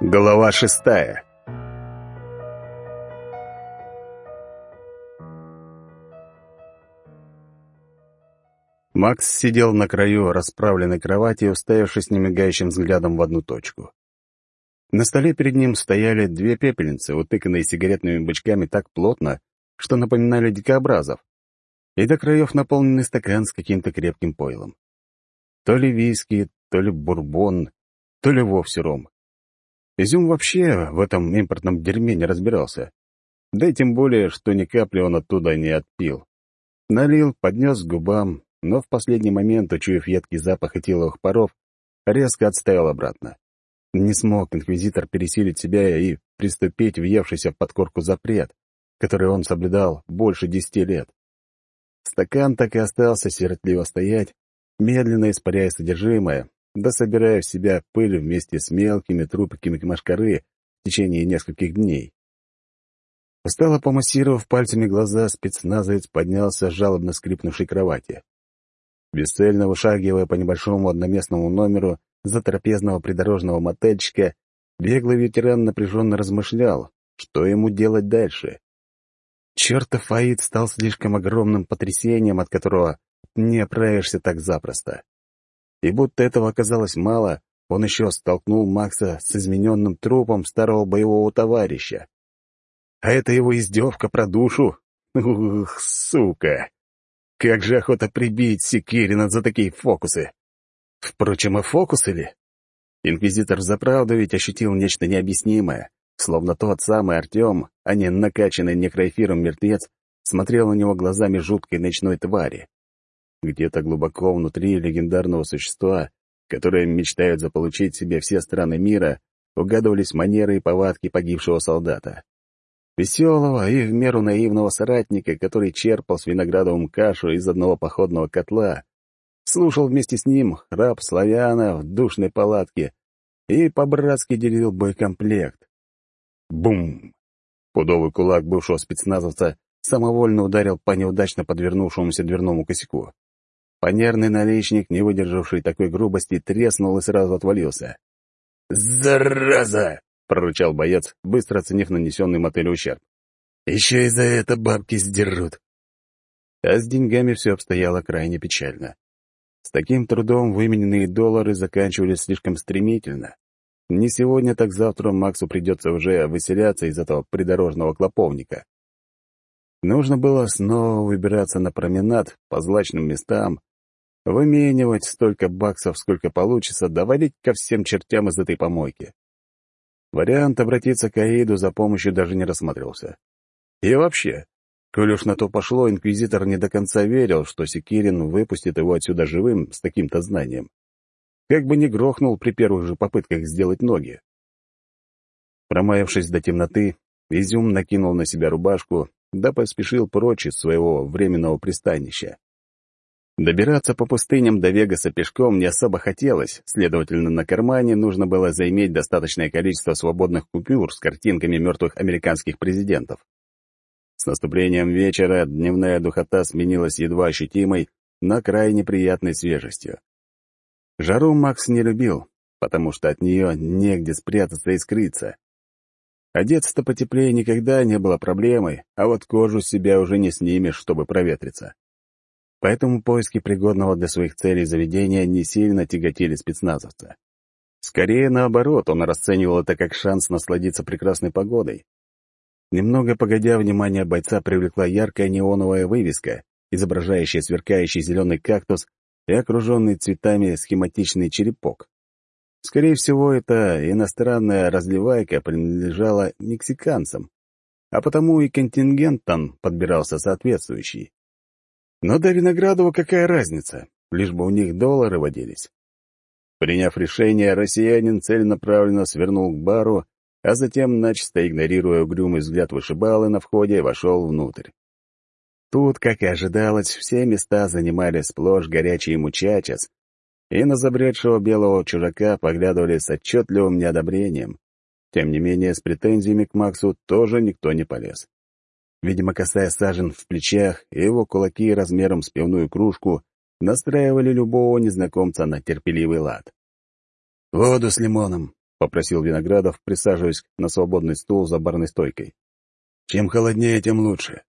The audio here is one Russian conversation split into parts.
Глава шестая Макс сидел на краю расправленной кровати, уставившись немигающим взглядом в одну точку. На столе перед ним стояли две пепельницы, утыканные сигаретными бычками так плотно, что напоминали дикообразов, и до краев наполненный стакан с каким-то крепким пойлом. То ли виски, то ли бурбон, то ли вовсе ром. Изюм вообще в этом импортном дерьме не разбирался. Да и тем более, что ни капли он оттуда не отпил. Налил, поднес к губам, но в последний момент, учуяв едкий запах этиловых паров, резко отставил обратно. Не смог инквизитор пересилить себя и приступить въевшийся в подкорку запрет, который он соблюдал больше десяти лет. Стакан так и остался сиротливо стоять, медленно испаряя содержимое, да собирая в себя пыль вместе с мелкими трупиками машкары в течение нескольких дней. Устало помассировав пальцами глаза, спецназовец поднялся с жалобно скрипнувшей кровати. Бесцельно вышагивая по небольшому одноместному номеру затрапезного придорожного мотельчика, беглый ветеран напряженно размышлял, что ему делать дальше. Чертов Аид стал слишком огромным потрясением, от которого не оправишься так запросто. И будто этого оказалось мало, он еще столкнул Макса с измененным трупом старого боевого товарища. А это его издевка про душу? Ух, сука! Как же охота прибить Секирина за такие фокусы! Впрочем, а фокусы ли? Инквизитор заправду ведь ощутил нечто необъяснимое, словно тот самый Артем, а не накачанный некроэфиром мертвец, смотрел на него глазами жуткой ночной твари. Где-то глубоко внутри легендарного существа, которое мечтают заполучить себе все страны мира, угадывались манеры и повадки погибшего солдата. Веселого и в меру наивного соратника, который черпал с виноградовым кашу из одного походного котла, слушал вместе с ним раб славяна в душной палатке и по-братски делил боекомплект. Бум! Пудовый кулак бывшего спецназовца самовольно ударил по неудачно подвернувшемуся дверному косяку. Фанерный наличник, не выдержавший такой грубости, треснул и сразу отвалился. «Зараза!» — прорычал боец, быстро оценив нанесенный мотелю ущерб. «Еще и за это бабки сдерут!» А с деньгами все обстояло крайне печально. С таким трудом вымененные доллары заканчивались слишком стремительно. Не сегодня, так завтра Максу придется уже выселяться из этого придорожного клоповника. Нужно было снова выбираться на променад по злачным местам, выменивать столько баксов, сколько получится, доводить ко всем чертям из этой помойки. Вариант обратиться к Аиду за помощью даже не рассматривался. И вообще, коль уж на то пошло, инквизитор не до конца верил, что Секирин выпустит его отсюда живым с таким-то знанием. Как бы не грохнул при первых же попытках сделать ноги. Промаявшись до темноты, Изюм накинул на себя рубашку, да поспешил прочь из своего временного пристанища. Добираться по пустыням до Вегаса пешком не особо хотелось, следовательно, на кармане нужно было заиметь достаточное количество свободных купюр с картинками мертвых американских президентов. С наступлением вечера дневная духота сменилась едва ощутимой, но крайне приятной свежестью. Жару Макс не любил, потому что от нее негде спрятаться и скрыться. Одеться-то потеплее никогда не было проблемой, а вот кожу себя уже не снимешь, чтобы проветриться. Поэтому поиски пригодного для своих целей заведения не сильно тяготили спецназовца. Скорее наоборот, он расценивал это как шанс насладиться прекрасной погодой. Немного погодя, внимание бойца привлекла яркая неоновая вывеска, изображающая сверкающий зеленый кактус и окруженный цветами схематичный черепок. Скорее всего, эта иностранная разливайка принадлежала мексиканцам, а потому и контингент там подбирался соответствующий. Но до Виноградова какая разница, лишь бы у них доллары водились. Приняв решение, россиянин целенаправленно свернул к бару, а затем, начисто игнорируя угрюмый взгляд вышибалы на входе, вошел внутрь. Тут, как и ожидалось, все места занимали сплошь горячие мучачес, и на забредшего белого чужака поглядывали с отчетливым неодобрением. Тем не менее, с претензиями к Максу тоже никто не полез. Видимо, касая сажен в плечах, и его кулаки размером с пивную кружку настраивали любого незнакомца на терпеливый лад. «Воду с лимоном», — попросил Виноградов, присаживаясь на свободный стул за барной стойкой. «Чем холоднее, тем лучше».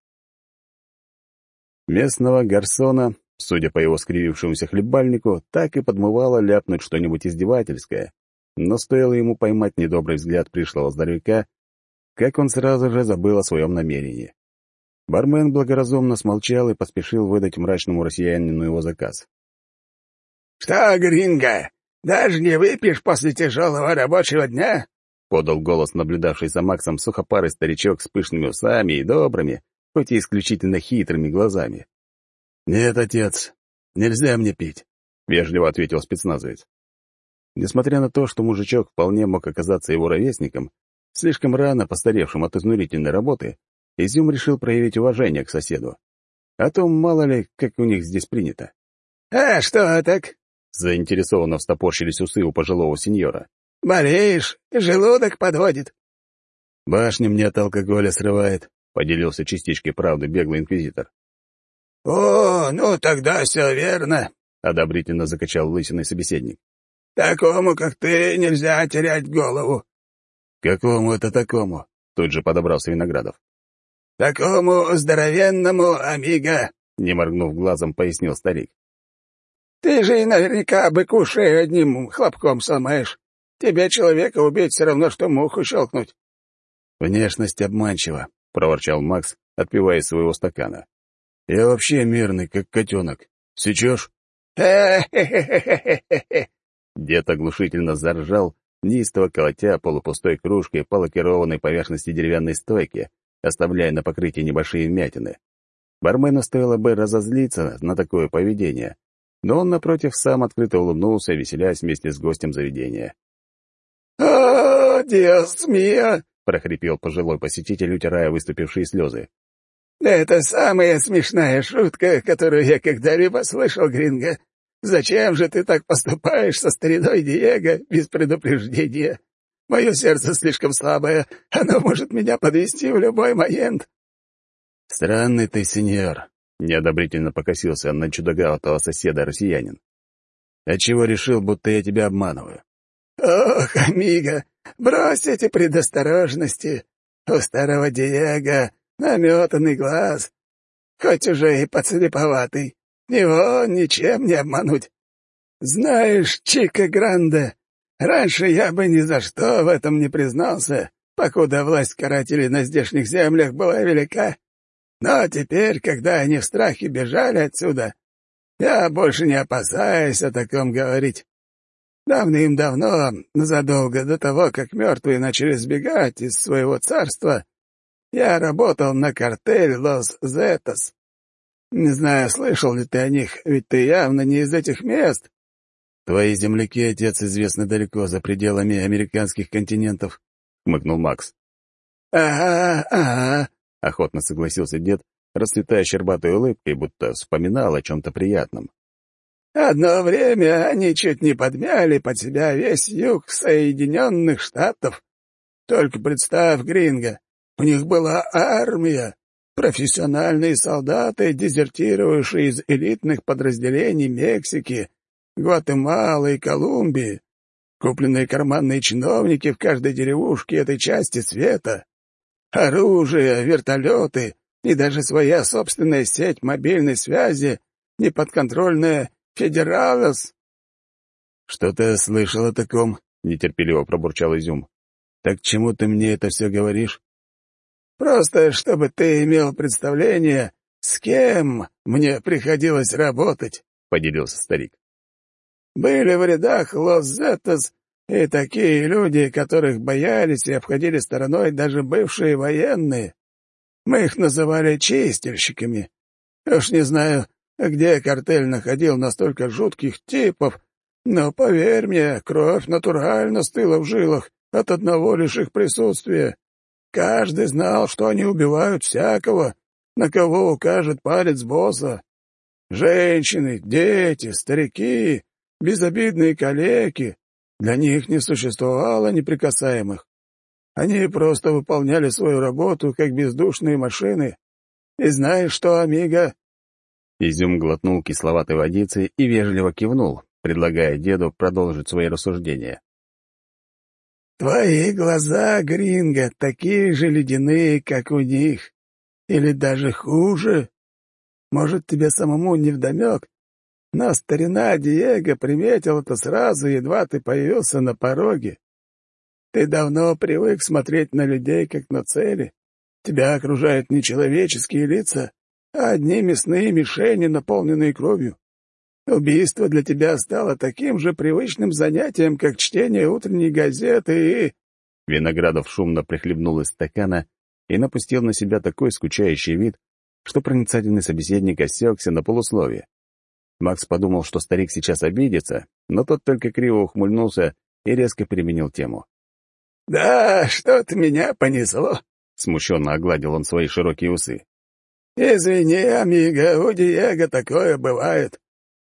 Местного гарсона, судя по его скривившемуся хлебальнику, так и подмывало ляпнуть что-нибудь издевательское, но стоило ему поймать недобрый взгляд пришлого здоровяка, как он сразу же забыл о своем намерении. Бармен благоразумно смолчал и поспешил выдать мрачному россиянину его заказ. «Что, Гринго, даже не выпьешь после тяжелого рабочего дня?» — подал голос наблюдавший за Максом сухопарый старичок с пышными усами и добрыми, хоть и исключительно хитрыми глазами. «Нет, отец, нельзя мне пить», — вежливо ответил спецназовец. Несмотря на то, что мужичок вполне мог оказаться его ровесником, слишком рано постаревшим от изнурительной работы, Изюм решил проявить уважение к соседу. А то мало ли, как у них здесь принято. «А что так?» — заинтересованно встопорщились усы у пожилого сеньора. «Болеешь? Желудок подводит». «Башня мне от алкоголя срывает», — поделился частичкой правды беглый инквизитор. «О, ну тогда все верно», — одобрительно закачал лысиный собеседник. «Такому, как ты, нельзя терять голову». «Какому это такому?» — тут же подобрался Виноградов. «Такому здоровенному, амиго», — не моргнув глазом, пояснил старик. «Ты же наверняка быку шею одним хлопком сломаешь. Тебе человека убить все равно, что муху щелкнуть». «Внешность обманчива», — проворчал Макс, отпивая своего стакана. «Я вообще мирный, как котенок. Сечешь?» Дед оглушительно заржал, неистово колотя полупустой кружкой по лакированной поверхности деревянной стойки, оставляя на покрытии небольшие вмятины. Бармену стоило бы разозлиться на такое поведение, но он, напротив, сам открыто улыбнулся, веселясь вместе с гостем заведения. «О, диос миа!» — прохрипел пожилой посетитель, утирая выступившие слезы. «Это самая смешная шутка, которую я когда-либо слышал, Гринго. Зачем же ты так поступаешь со стариной Диего без предупреждения? Мое сердце слишком слабое, оно может меня подвести в любой момент». «Странный ты, сеньор», — неодобрительно покосился на чудаковатого соседа россиянин. «Отчего решил, будто я тебя обманываю?» «Ох, амиго, брось эти предосторожности. У старого Диего наметанный глаз, хоть уже и подслеповатый. Его ничем не обмануть. Знаешь, Чика Гранде, Раньше я бы ни за что в этом не признался, покуда власть карателей на здешних землях была велика. Но теперь, когда они в страхе бежали отсюда, я больше не опасаюсь о таком говорить. Давным-давно, задолго до того, как мертвые начали сбегать из своего царства, я работал на картель Лос Зетос. Не знаю, слышал ли ты о них, ведь ты явно не из этих мест. «Твои земляки, отец, известны далеко за пределами американских континентов», — хмыкнул Макс. «Ага, ага», — охотно согласился дед, расцветая щербатой улыбкой, будто вспоминал о чем-то приятном. «Одно время они чуть не подмяли под себя весь юг Соединенных Штатов. Только представь, Гринго, у них была армия, профессиональные солдаты, дезертировавшие из элитных подразделений Мексики, Гватемалы и Колумбии, купленные карманные чиновники в каждой деревушке этой части света, оружие, вертолеты и даже своя собственная сеть мобильной связи, неподконтрольная Федералос. — Что-то слышал о таком, — нетерпеливо пробурчал Изюм. — Так чему ты мне это все говоришь? — Просто, чтобы ты имел представление, с кем мне приходилось работать, — поделился старик. Были в рядах Лос-Зетос и такие люди, которых боялись и обходили стороной даже бывшие военные. Мы их называли чистильщиками. Уж не знаю, где картель находил настолько жутких типов, но, поверь мне, кровь натурально стыла в жилах от одного лишь их присутствия. Каждый знал, что они убивают всякого, на кого укажет палец босса. Женщины, дети, старики безобидные калеки. Для них не существовало неприкасаемых. Они просто выполняли свою работу, как бездушные машины. И знаешь что, Амиго?» Изюм глотнул кисловатой водицы и вежливо кивнул, предлагая деду продолжить свои рассуждения. Твои глаза, Гринго, такие же ледяные, как у них. Или даже хуже. Может, тебе самому не вдомек, но старина Диего приметил это сразу, едва ты появился на пороге. Ты давно привык смотреть на людей, как на цели. Тебя окружают не человеческие лица, а одни мясные мишени, наполненные кровью. Убийство для тебя стало таким же привычным занятием, как чтение утренней газеты и...» Виноградов шумно прихлебнул из стакана и напустил на себя такой скучающий вид, что проницательный собеседник осекся на полусловие. Макс подумал, что старик сейчас обидится, но тот только криво ухмыльнулся и резко переменил тему. «Да, что-то меня понесло», — смущенно огладил он свои широкие усы. «Извини, амиго, у Диего такое бывает.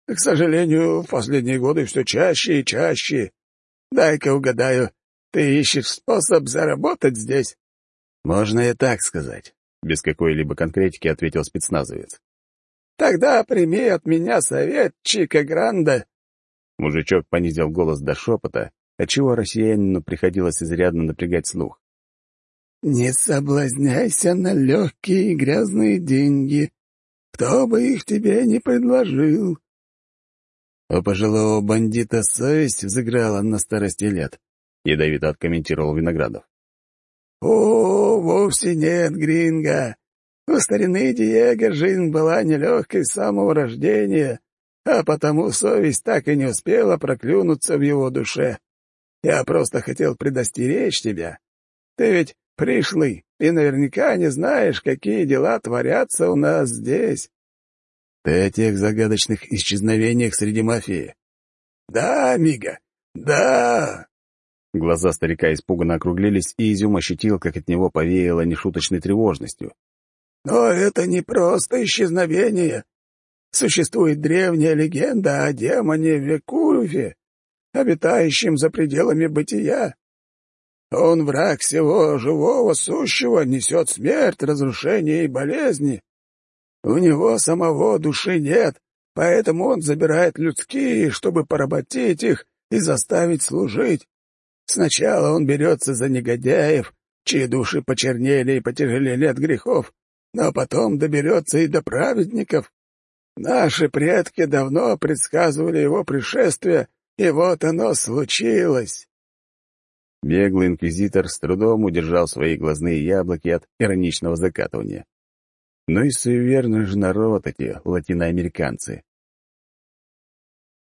К сожалению, в последние годы все чаще и чаще. Дай-ка угадаю, ты ищешь способ заработать здесь?» «Можно и так сказать», — без какой-либо конкретики ответил спецназовец. «Тогда прими от меня совет, Чика Гранда». Мужичок понизил голос до шепота, отчего россиянину приходилось изрядно напрягать слух. «Не соблазняйся на легкие и грязные деньги, кто бы их тебе не предложил». У пожилого бандита совесть взыграла на старости лет, — ядовито откомментировал Виноградов. «О, вовсе нет, Гринго. У старины Диего жизнь была нелегкой с самого рождения, а потому совесть так и не успела проклюнуться в его душе. Я просто хотел предостеречь тебя. Ты ведь пришлый, и наверняка не знаешь, какие дела творятся у нас здесь. Ты о тех загадочных исчезновениях среди мафии? Да, Мига, да. Глаза старика испуганно округлились, и Изюм ощутил, как от него повеяло нешуточной тревожностью. Но это не просто исчезновение. Существует древняя легенда о демоне Векульфе, обитающим за пределами бытия. Он враг всего живого, сущего, несет смерть, разрушение и болезни. У него самого души нет, поэтому он забирает людские, чтобы поработить их и заставить служить. Сначала он берется за негодяев, чьи души почернели и потяжелели от грехов, но потом доберется и до праведников. Наши предки давно предсказывали его пришествие и вот оно случилось. Беглый инквизитор с трудом удержал свои глазные яблоки от ироничного закатывания. Ну и суеверный же народ эти латиноамериканцы.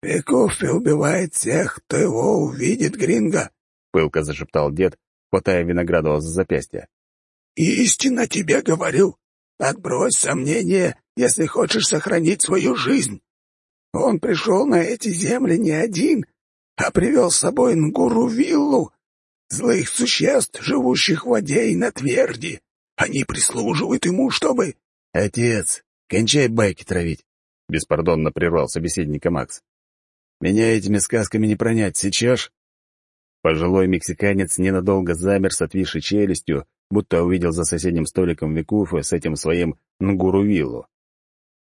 «Пекуфи убивает тех, кто его увидит, Гринго», — пылко зашептал дед, хватая Виноградова за запястье. «Истинно тебе говорю. Отбрось сомнения, если хочешь сохранить свою жизнь. Он пришел на эти земли не один, а привел с собой Нгуру-виллу, злых существ, живущих в воде и на тверди. Они прислуживают ему, чтобы...» «Отец, кончай байки травить», — беспардонно прервал собеседника Макс. «Меня этими сказками не пронять, сейчас...» Пожилой мексиканец ненадолго замер с отвисшей челюстью, будто увидел за соседним столиком Викуфа с этим своим Нгуру-виллу.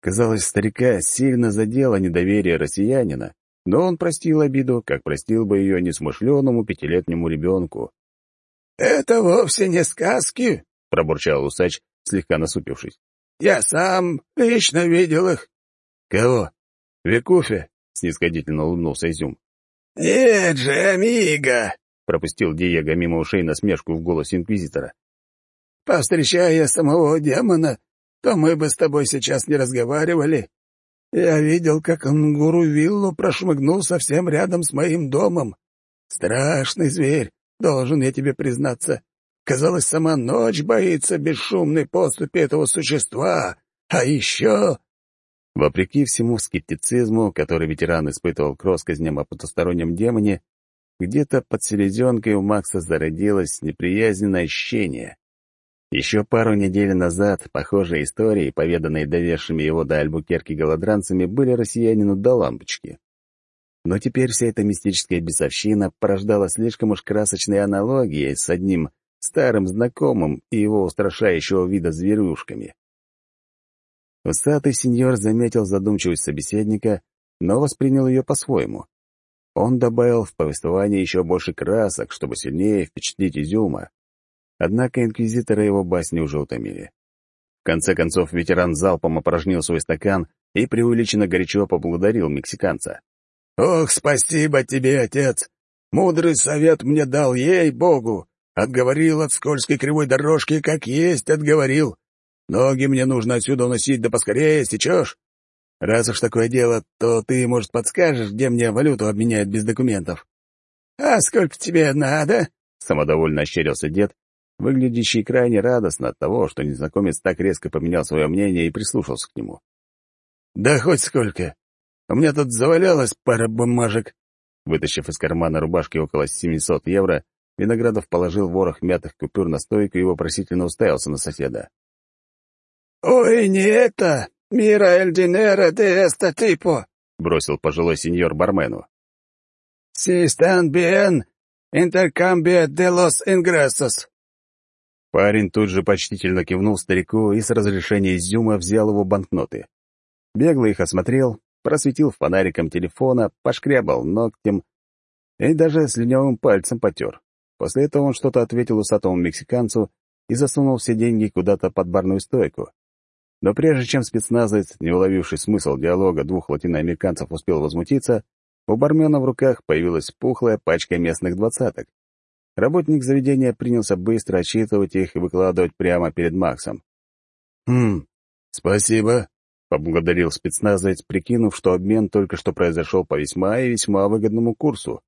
Казалось, старика сильно задело недоверие россиянина, но он простил обиду, как простил бы ее несмышленому пятилетнему ребенку. «Это вовсе не сказки», — пробурчал усач, слегка насупившись. «Я сам лично видел их». «Кого? Викуфе?» — снисходительно улыбнулся Изюм. «Нет же, амиго!» — пропустил Диего мимо ушей насмешку в голосе инквизитора. «Повстречая самого демона, то мы бы с тобой сейчас не разговаривали. Я видел, как он гуру виллу прошмыгнул совсем рядом с моим домом. Страшный зверь, должен я тебе признаться. Казалось, сама ночь боится бесшумной поступи этого существа. А еще...» Вопреки всему скептицизму, который ветеран испытывал к россказням о потустороннем демоне, где-то под селезенкой у Макса зародилось неприязненное ощущение. Еще пару недель назад похожие истории, поведанные доведшими его до Альбукерки голодранцами, были россиянину до лампочки. Но теперь вся эта мистическая бесовщина порождала слишком уж красочные аналогии с одним старым знакомым и его устрашающего вида зверюшками. Усатый сеньор заметил задумчивость собеседника, но воспринял ее по-своему. Он добавил в повествование еще больше красок, чтобы сильнее впечатлить Изюма. Однако инквизиторы его басни уже утомили. В конце концов, ветеран залпом опорожнил свой стакан и преувеличенно горячо поблагодарил мексиканца. «Ох, спасибо тебе, отец! Мудрый совет мне дал, ей-богу! Отговорил от скользкой кривой дорожки, как есть отговорил. Ноги мне нужно отсюда уносить, да поскорее, сечешь? Раз уж такое дело, то ты, может, подскажешь, где мне валюту обменяют без документов?» «А сколько тебе надо?» — самодовольно ощерился дед, выглядящий крайне радостно от того, что незнакомец так резко поменял свое мнение и прислушался к нему. «Да хоть сколько. У меня тут завалялась пара бумажек». Вытащив из кармана рубашки около 700 евро, Виноградов положил ворох мятых купюр на стойку и вопросительно уставился на соседа. «Ой, не это! Мира эль динера де эста типо!» — бросил пожилой сеньор бармену. «Си стан биен интеркамбия де лос ингрессос!» Парень тут же почтительно кивнул старику и с разрешения изюма взял его банкноты. Бегло их осмотрел, просветил фонариком телефона, пошкрябал ногтем и даже слюнявым пальцем потер. После этого он что-то ответил усатому мексиканцу и засунул все деньги куда-то под барную стойку. Но прежде чем спецназовец, не уловивший смысл диалога двух латиноамериканцев, успел возмутиться, у бармена в руках появилась пухлая пачка местных двадцаток. Работник заведения принялся быстро отчитывать их и выкладывать прямо перед Максом. «Хм, спасибо», — поблагодарил спецназовец, прикинув, что обмен только что произошел по весьма и весьма выгодному курсу.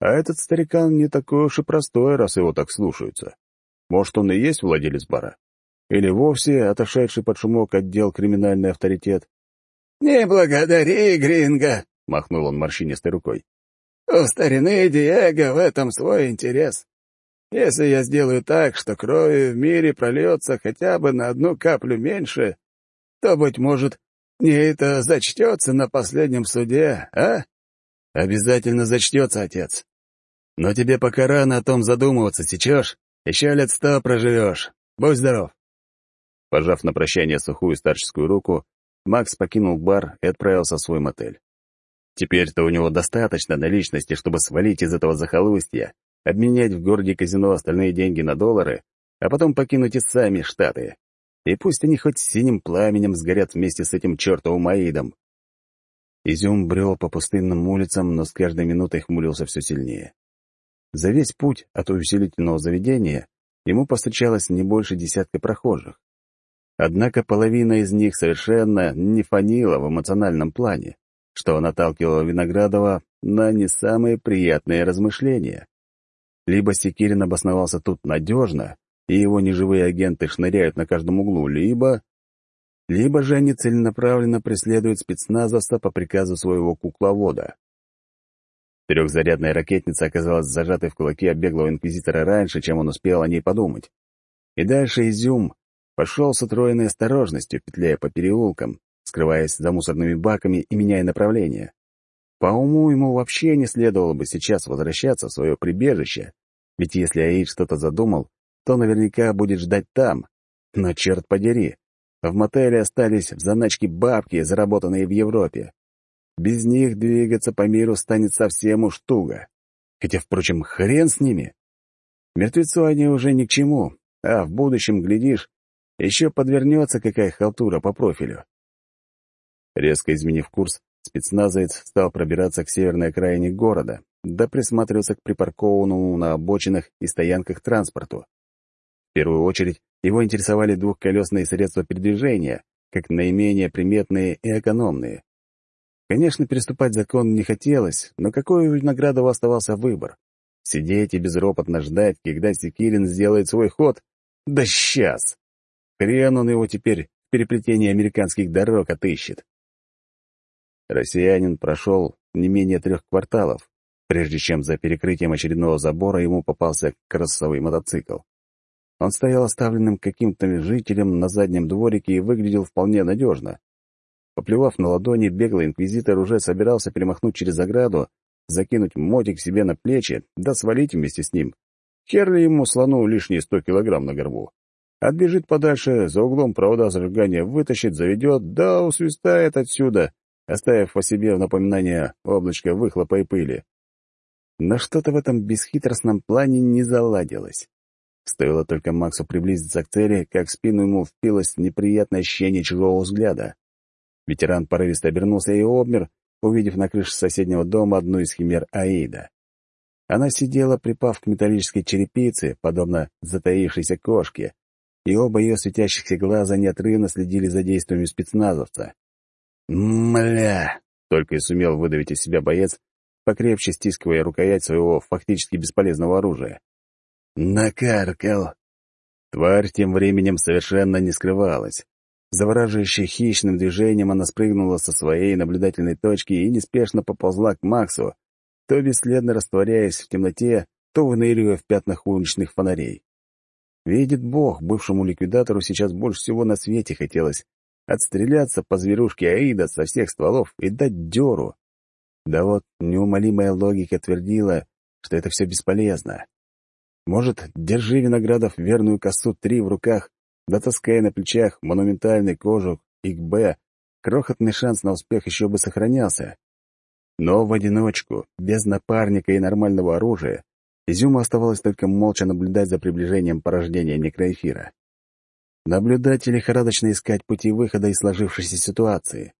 А этот старикан не такой уж и простой, раз его так слушаются. Может, он и есть владелец бара? Или вовсе отошедший под шумок отдел криминальный авторитет? «Не благодари, Гринго!» — махнул он морщинистой рукой. «У старины Диего в этом свой интерес. Если я сделаю так, что крови в мире прольется хотя бы на одну каплю меньше, то, быть может, мне это зачтется на последнем суде, а?» «Обязательно зачтется, отец. Но тебе пока рано о том задумываться, сечешь? Еще лет сто проживешь. Будь здоров». Пожав на прощание сухую старческую руку, Макс покинул бар и отправился в свой мотель. Теперь-то у него достаточно наличности, чтобы свалить из этого захолустья, обменять в городе казино остальные деньги на доллары, а потом покинуть и сами Штаты. И пусть они хоть синим пламенем сгорят вместе с этим чертовым Аидом. Изюм брел по пустынным улицам, но с каждой минутой хмурился все сильнее. За весь путь от увеселительного заведения ему повстречалось не больше десятка прохожих. Однако половина из них совершенно не фанила в эмоциональном плане, что наталкивало Виноградова на не самые приятные размышления. Либо Секирин обосновался тут надежно, и его неживые агенты шныряют на каждом углу, либо либо же они целенаправленно преследуют спецназовца по приказу своего кукловода. Трехзарядная ракетница оказалась зажатой в кулаке беглого инквизитора раньше, чем он успел о ней подумать. И дальше Изюм пошел с утроенной осторожностью, петляя по переулкам, скрываясь за мусорными баками и меняя направление. По уму ему вообще не следовало бы сейчас возвращаться в свое прибежище, ведь если Аид что-то задумал, то наверняка будет ждать там. Но черт подери, в мотеле остались в заначке бабки, заработанные в Европе. Без них двигаться по миру станет совсем уж туго. Хотя, впрочем, хрен с ними. Мертвецу они уже ни к чему, а в будущем, глядишь, еще подвернется какая халтура по профилю. Резко изменив курс, спецназовец стал пробираться к северной окраине города, да присматриваться к припаркованному на обочинах и стоянках транспорту. В первую очередь его интересовали двухколесные средства передвижения, как наименее приметные и экономные. Конечно, переступать закон не хотелось, но какой у Виноградова оставался выбор? Сидеть и безропотно ждать, когда Секирин сделает свой ход? Да сейчас! Хрен он его теперь в переплетении американских дорог отыщет. Россиянин прошел не менее трех кварталов, прежде чем за перекрытием очередного забора ему попался кроссовый мотоцикл. Он стоял оставленным каким-то жителем на заднем дворике и выглядел вполне надежно. Поплевав на ладони, беглый инквизитор уже собирался перемахнуть через ограду, закинуть мотик себе на плечи, да свалить вместе с ним. Хер ли ему слону лишние сто килограмм на горбу? Отбежит подальше, за углом провода зажигания вытащит, заведет, да усвистает отсюда, оставив по себе в напоминание облачко выхлопа и пыли. Но что-то в этом бесхитростном плане не заладилось. Стоило только Максу приблизиться к цели, как в спину ему впилось неприятное ощущение чужого взгляда. Ветеран порывисто обернулся и обмер, увидев на крыше соседнего дома одну из химер Аида. Она сидела, припав к металлической черепице, подобно затаившейся кошке, и оба ее светящихся глаза неотрывно следили за действиями спецназовца. «Мля!» — только и сумел выдавить из себя боец, покрепче стискивая рукоять своего фактически бесполезного оружия. «Накаркал!» Тварь тем временем совершенно не скрывалась. Завораживающей хищным движением она спрыгнула со своей наблюдательной точки и неспешно поползла к Максу, то бесследно растворяясь в темноте, то выныривая в пятнах уличных фонарей. Видит Бог, бывшему ликвидатору сейчас больше всего на свете хотелось отстреляться по зверушке Аида со всех стволов и дать дёру. Да вот неумолимая логика твердила, что это все бесполезно. Может, держи Виноградов верную косу три в руках, да таская на плечах монументальный кожух ИКБ, крохотный шанс на успех еще бы сохранялся. Но в одиночку, без напарника и нормального оружия, Изюму оставалось только молча наблюдать за приближением порождения некроэфира. Наблюдать и лихорадочно искать пути выхода из сложившейся ситуации.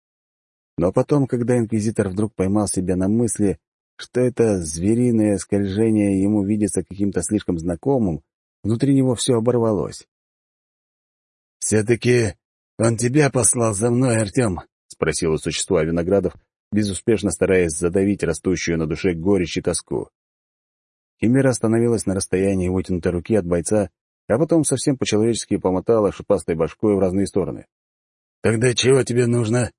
Но потом, когда инквизитор вдруг поймал себя на мысли, что это звериное скольжение ему видится каким-то слишком знакомым, внутри него все оборвалось. «Все-таки он тебя послал за мной, Артем?» — спросил у существа Виноградов, безуспешно стараясь задавить растущую на душе горечь и тоску. Химера остановилась на расстоянии вытянутой руки от бойца, а потом совсем по-человечески помотала шипастой башкой в разные стороны. «Тогда чего тебе нужно?»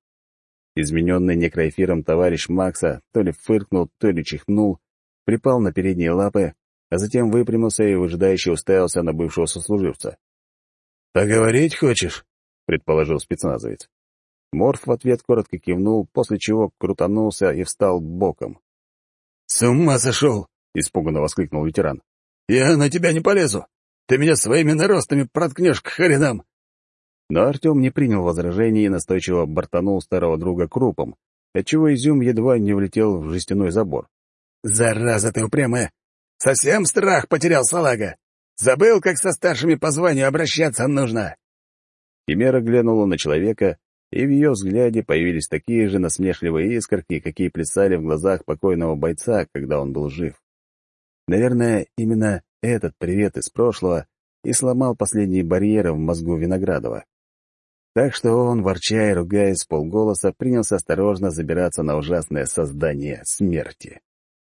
Измененный некроэфиром товарищ Макса то ли фыркнул, то ли чихнул, припал на передние лапы, а затем выпрямился и выжидающе уставился на бывшего сослуживца. «Поговорить хочешь?» — предположил спецназовец. Морф в ответ коротко кивнул, после чего крутанулся и встал боком. «С ума сошел!» — испуганно воскликнул ветеран. «Я на тебя не полезу! Ты меня своими наростами проткнешь к хренам!» Но Артем не принял возражений и настойчиво бортанул старого друга крупом, отчего изюм едва не влетел в жестяной забор. «Зараза ты упрямая! Совсем страх потерял, салага! Забыл, как со старшими по званию обращаться нужно!» Химера глянула на человека, и в ее взгляде появились такие же насмешливые искорки, какие плясали в глазах покойного бойца, когда он был жив. Наверное, именно этот привет из прошлого и сломал последние барьеры в мозгу Виноградова. Так что он, ворча и ругаясь полголоса, принялся осторожно забираться на ужасное создание смерти.